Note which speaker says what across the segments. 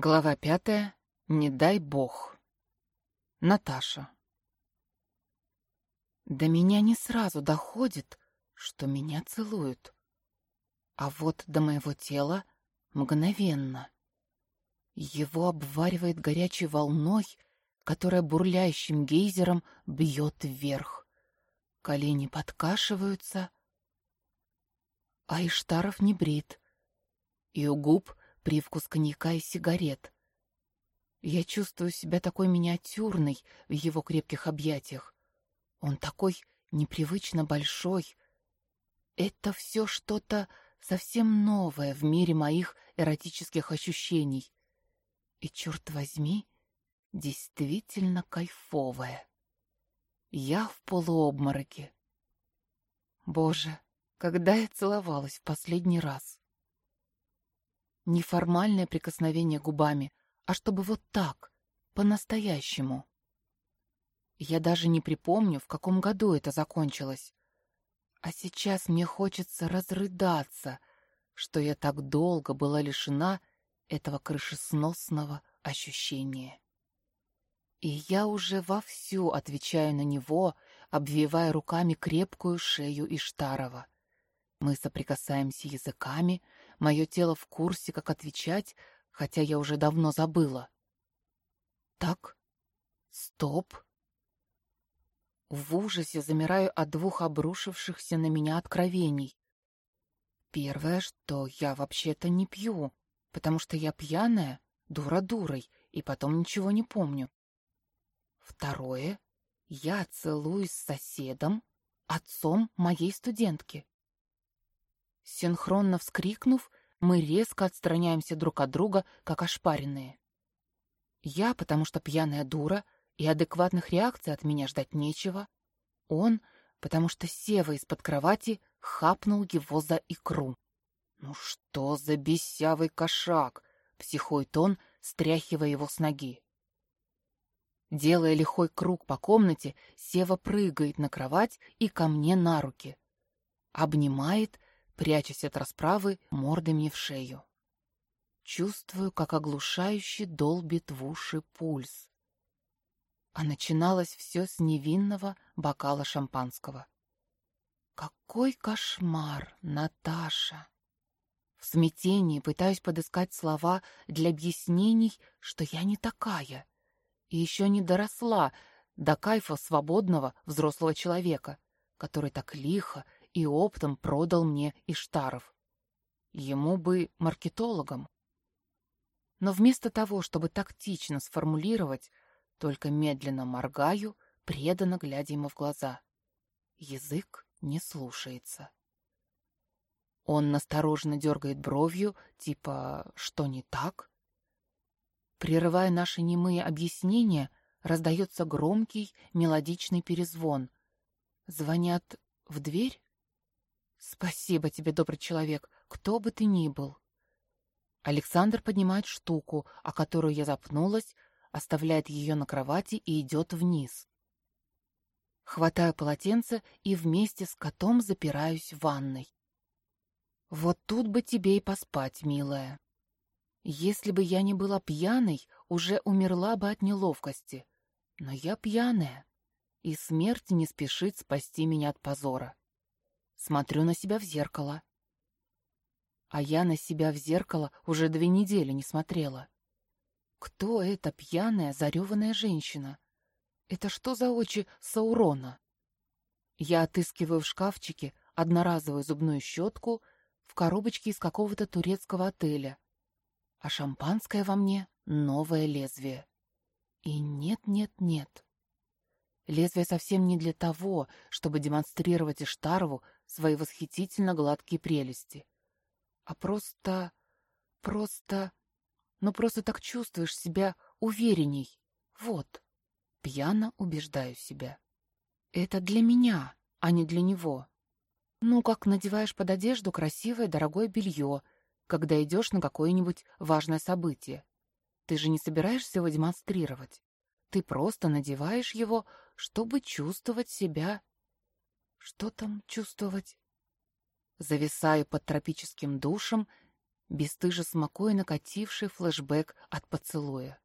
Speaker 1: Глава пятая. Не дай бог. Наташа. До меня не сразу доходит, что меня целуют. А вот до моего тела мгновенно. Его обваривает горячей волной, которая бурлящим гейзером бьет вверх. Колени подкашиваются, а Иштаров не брит, и у губ привкус коньяка и сигарет. Я чувствую себя такой миниатюрной в его крепких объятиях. Он такой непривычно большой. Это все что-то совсем новое в мире моих эротических ощущений. И, черт возьми, действительно кайфовое. Я в полуобмороке. Боже, когда я целовалась в последний раз? Неформальное прикосновение губами, а чтобы вот так, по-настоящему. Я даже не припомню, в каком году это закончилось. А сейчас мне хочется разрыдаться, что я так долго была лишена этого крышесносного ощущения. И я уже вовсю отвечаю на него, обвивая руками крепкую шею Иштарова. Мы соприкасаемся языками, Мое тело в курсе, как отвечать, хотя я уже давно забыла. Так, стоп. В ужасе замираю от двух обрушившихся на меня откровений. Первое, что я вообще-то не пью, потому что я пьяная, дура дурой, и потом ничего не помню. Второе, я целуюсь с соседом, отцом моей студентки. Синхронно вскрикнув, мы резко отстраняемся друг от друга, как ошпаренные. Я, потому что пьяная дура, и адекватных реакций от меня ждать нечего. Он, потому что Сева из-под кровати хапнул его за икру. «Ну что за бесявый кошак!» — психует он, стряхивая его с ноги. Делая лихой круг по комнате, Сева прыгает на кровать и ко мне на руки. Обнимает прячась от расправы мордой мне в шею. Чувствую, как оглушающе долбит в уши пульс. А начиналось все с невинного бокала шампанского. Какой кошмар, Наташа! В смятении пытаюсь подыскать слова для объяснений, что я не такая и еще не доросла до кайфа свободного взрослого человека, который так лихо и оптом продал мне Иштаров. Ему бы маркетологом. Но вместо того, чтобы тактично сформулировать, только медленно моргаю, преданно глядя ему в глаза. Язык не слушается. Он настороженно дергает бровью, типа «что не так?». Прерывая наши немые объяснения, раздается громкий мелодичный перезвон. Звонят в дверь? «Спасибо тебе, добрый человек, кто бы ты ни был». Александр поднимает штуку, о которую я запнулась, оставляет ее на кровати и идет вниз. Хватаю полотенце и вместе с котом запираюсь в ванной. Вот тут бы тебе и поспать, милая. Если бы я не была пьяной, уже умерла бы от неловкости. Но я пьяная, и смерть не спешит спасти меня от позора. Смотрю на себя в зеркало. А я на себя в зеркало уже две недели не смотрела. Кто эта пьяная, зареванная женщина? Это что за очи Саурона? Я отыскиваю в шкафчике одноразовую зубную щетку в коробочке из какого-то турецкого отеля. А шампанское во мне — новое лезвие. И нет-нет-нет. Лезвие совсем не для того, чтобы демонстрировать Иштарову свои восхитительно гладкие прелести. А просто... просто... Ну, просто так чувствуешь себя уверенней. Вот. Пьяно убеждаю себя. Это для меня, а не для него. Ну, как надеваешь под одежду красивое дорогое белье, когда идешь на какое-нибудь важное событие. Ты же не собираешься его демонстрировать. Ты просто надеваешь его, чтобы чувствовать себя что там чувствовать? Зависаю под тропическим душем бесстыже смакуя накативший флешбэк от поцелуя.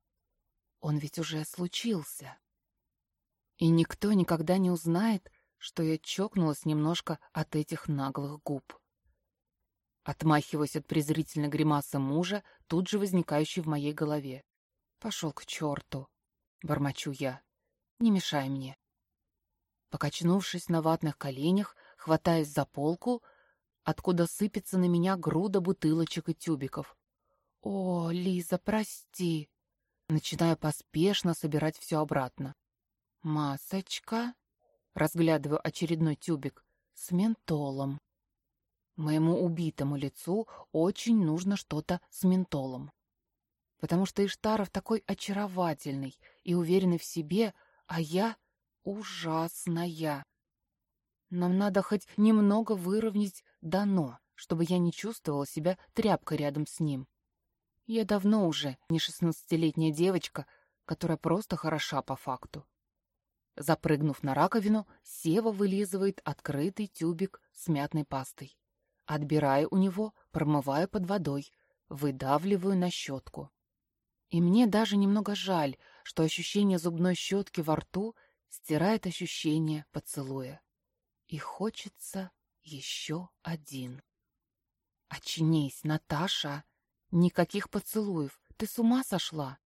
Speaker 1: Он ведь уже случился. И никто никогда не узнает, что я чокнулась немножко от этих наглых губ. Отмахиваясь от презрительной гримасы мужа, тут же возникающей в моей голове. «Пошел к черту!» — бормочу я. «Не мешай мне». Покачнувшись на ватных коленях, хватаясь за полку, откуда сыпется на меня груда бутылочек и тюбиков. «О, Лиза, прости!» Начинаю поспешно собирать все обратно. «Масочка?» Разглядываю очередной тюбик. «С ментолом». Моему убитому лицу очень нужно что-то с ментолом. Потому что Иштаров такой очаровательный и уверенный в себе, а я ужасная. Нам надо хоть немного выровнять дано, чтобы я не чувствовала себя тряпкой рядом с ним. Я давно уже не шестнадцатилетняя девочка, которая просто хороша по факту. Запрыгнув на раковину, Сева вылизывает открытый тюбик с мятной пастой. Отбираю у него, промываю под водой, выдавливаю на щетку. И мне даже немного жаль, что ощущение зубной щетки во рту стирает ощущение поцелуя. И хочется еще один. Очнись, Наташа! Никаких поцелуев, ты с ума сошла?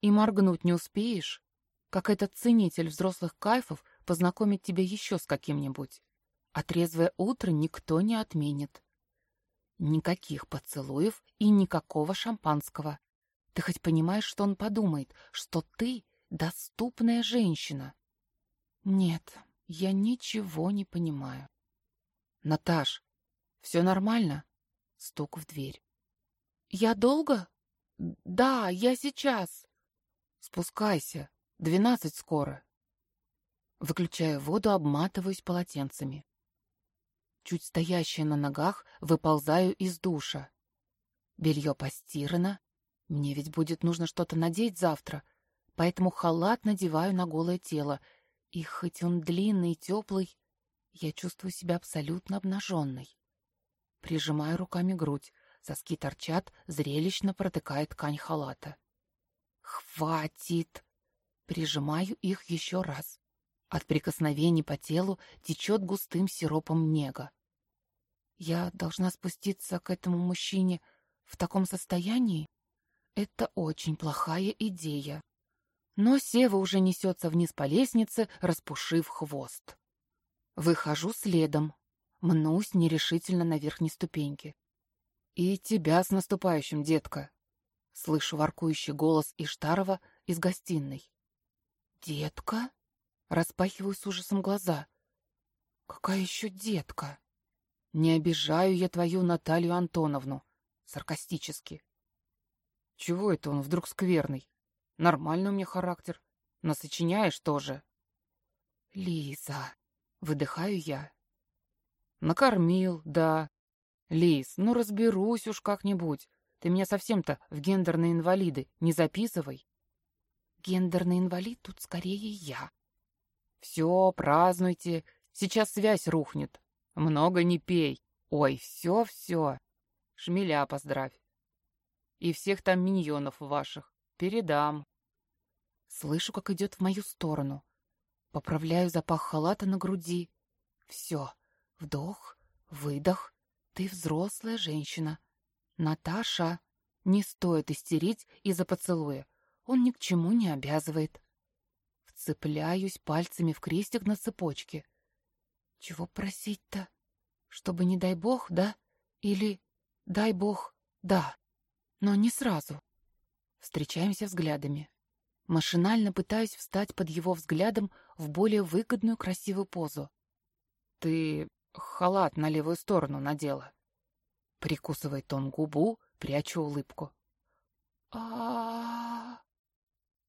Speaker 1: И моргнуть не успеешь, как этот ценитель взрослых кайфов познакомит тебя еще с каким-нибудь. А трезвое утро никто не отменит. Никаких поцелуев и никакого шампанского. Ты хоть понимаешь, что он подумает, что ты доступная женщина? Нет, я ничего не понимаю. Наташ, все нормально? Стук в дверь. Я долго? Да, я сейчас. Спускайся. Двенадцать скоро. Выключая воду, обматываюсь полотенцами. Чуть стоящая на ногах, выползаю из душа. Белье постирано. Мне ведь будет нужно что-то надеть завтра, поэтому халат надеваю на голое тело — и хоть он длинный и теплый, я чувствую себя абсолютно обнаженной. Прижимаю руками грудь, соски торчат, зрелищно протыкая ткань халата. «Хватит!» Прижимаю их еще раз. От прикосновений по телу течет густым сиропом нега. Я должна спуститься к этому мужчине в таком состоянии? Это очень плохая идея. Но Сева уже несется вниз по лестнице, распушив хвост. Выхожу следом, мнусь нерешительно на верхней ступеньке. «И тебя с наступающим, детка!» Слышу воркующий голос Иштарова из гостиной. «Детка?» Распахиваю с ужасом глаза. «Какая еще детка?» «Не обижаю я твою Наталью Антоновну!» Саркастически. «Чего это он вдруг скверный? Нормальный у меня характер. Насочиняешь тоже. Лиза. Выдыхаю я. Накормил, да. Лиз, ну разберусь уж как-нибудь. Ты меня совсем-то в гендерные инвалиды не записывай. Гендерный инвалид тут скорее я. Все, празднуйте. Сейчас связь рухнет. Много не пей. Ой, все-все. Шмеля поздравь. И всех там миньонов ваших. Передам. Слышу, как идет в мою сторону. Поправляю запах халата на груди. Все. Вдох, выдох. Ты взрослая женщина. Наташа. Не стоит истерить из-за поцелуя. Он ни к чему не обязывает. Вцепляюсь пальцами в крестик на цепочке. Чего просить-то? Чтобы не дай бог, да? Или дай бог, да? Но не сразу. Встречаемся взглядами. Машинально пытаюсь встать под его взглядом в более выгодную красивую позу. «Ты халат на левую сторону надела». Прикусывает он губу, прячу улыбку. а